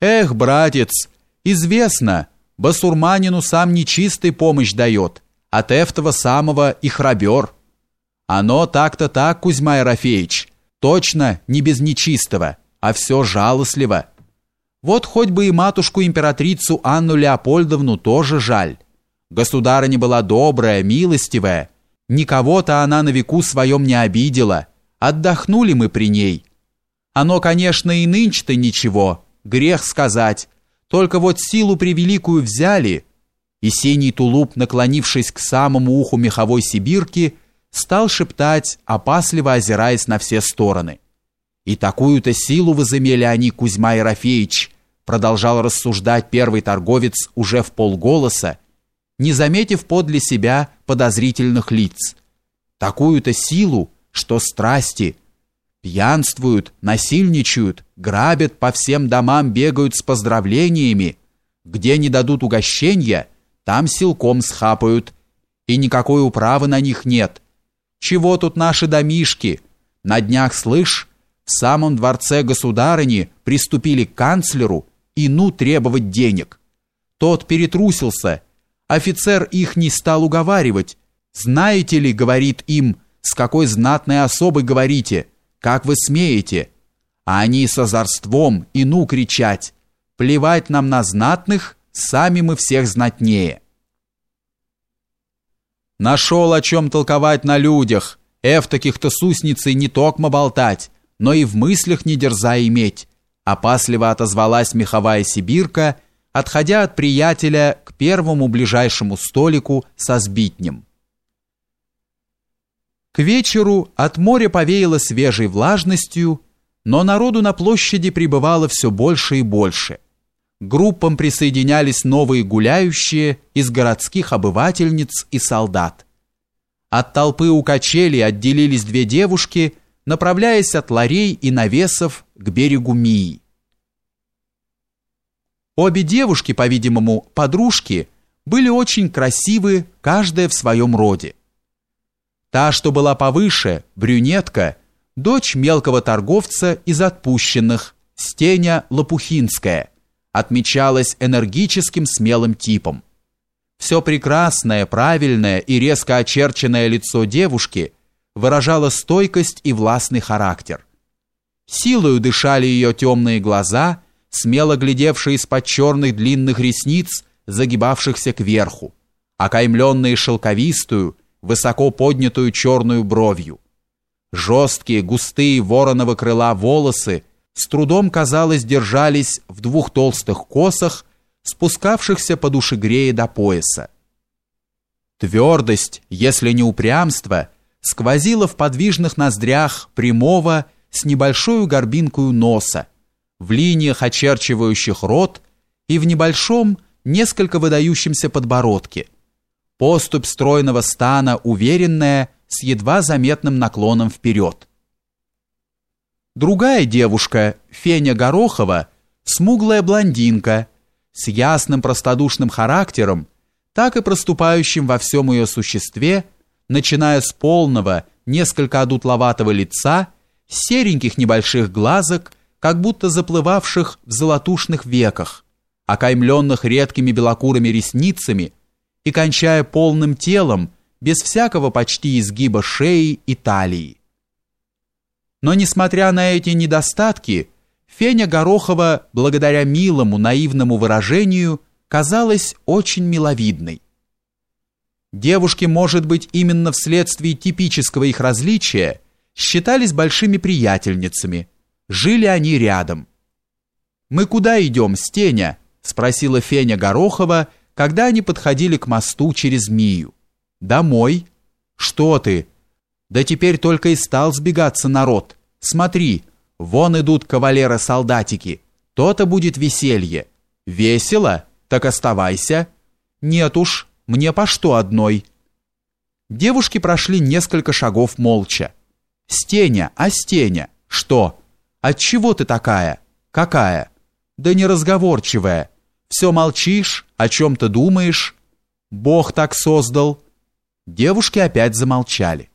Эх, братец, известно, басурманину сам нечистый помощь дает, от этого самого и храбер. Оно так-то так, Кузьма Ерофеевич, точно не без нечистого, а все жалостливо. Вот хоть бы и матушку-императрицу Анну Леопольдовну тоже жаль. Государыня была добрая, милостивая, никого-то она на веку своем не обидела, отдохнули мы при ней. Оно, конечно, и нынче-то ничего, грех сказать, только вот силу превеликую взяли, и синий тулуп, наклонившись к самому уху меховой сибирки, стал шептать, опасливо озираясь на все стороны. И такую-то силу возымели они, Кузьма Ерофеевич, продолжал рассуждать первый торговец уже в полголоса, не заметив подле себя подозрительных лиц. Такую-то силу, что страсти пьянствуют, насильничают, грабят по всем домам, бегают с поздравлениями, где не дадут угощения, там силком схапают, и никакой управы на них нет. Чего тут наши домишки? На днях, слышь, в самом дворце государыни приступили к канцлеру и ну требовать денег. Тот перетрусился. Офицер их не стал уговаривать. «Знаете ли, — говорит им, — с какой знатной особой говорите? Как вы смеете?» А они с озорством и ну кричать. «Плевать нам на знатных, сами мы всех знатнее». Нашел о чем толковать на людях, эв таких-то сусницей не токмо болтать, но и в мыслях не дерза иметь, опасливо отозвалась меховая сибирка, отходя от приятеля к первому ближайшему столику со сбитнем. К вечеру от моря повеяло свежей влажностью, но народу на площади прибывало все больше и больше. Группам присоединялись новые гуляющие из городских обывательниц и солдат. От толпы у качели отделились две девушки – направляясь от ларей и навесов к берегу Мии. Обе девушки, по-видимому, подружки, были очень красивы, каждая в своем роде. Та, что была повыше, брюнетка, дочь мелкого торговца из отпущенных, Стеня Лопухинская, отмечалась энергическим смелым типом. Все прекрасное, правильное и резко очерченное лицо девушки – выражала стойкость и властный характер. Силою дышали ее темные глаза, смело глядевшие из-под черных длинных ресниц, загибавшихся кверху, окаймленные шелковистую, высоко поднятую черную бровью. Жесткие, густые вороного крыла волосы с трудом, казалось, держались в двух толстых косах, спускавшихся по душегрее до пояса. Твердость, если не упрямство — сквозило в подвижных ноздрях прямого с небольшой горбинкой носа, в линиях, очерчивающих рот, и в небольшом, несколько выдающемся подбородке. Поступь стройного стана уверенная, с едва заметным наклоном вперед. Другая девушка, Феня Горохова, смуглая блондинка, с ясным простодушным характером, так и проступающим во всем ее существе – начиная с полного, несколько одутловатого лица, сереньких небольших глазок, как будто заплывавших в золотушных веках, окаймленных редкими белокурыми ресницами и кончая полным телом, без всякого почти изгиба шеи и талии. Но несмотря на эти недостатки, Феня Горохова, благодаря милому наивному выражению, казалась очень миловидной. Девушки, может быть, именно вследствие типического их различия, считались большими приятельницами. Жили они рядом. «Мы куда идем, Стеня?» – спросила Феня Горохова, когда они подходили к мосту через Мию. «Домой». «Что ты?» «Да теперь только и стал сбегаться народ. Смотри, вон идут кавалеры-солдатики. То-то будет веселье». «Весело? Так оставайся». «Нет уж, мне по что одной?» Девушки прошли несколько шагов молча. «Стеня, а Стеня, что? Отчего ты такая? Какая? Да неразговорчивая. Все молчишь, о чем-то думаешь? Бог так создал». Девушки опять замолчали.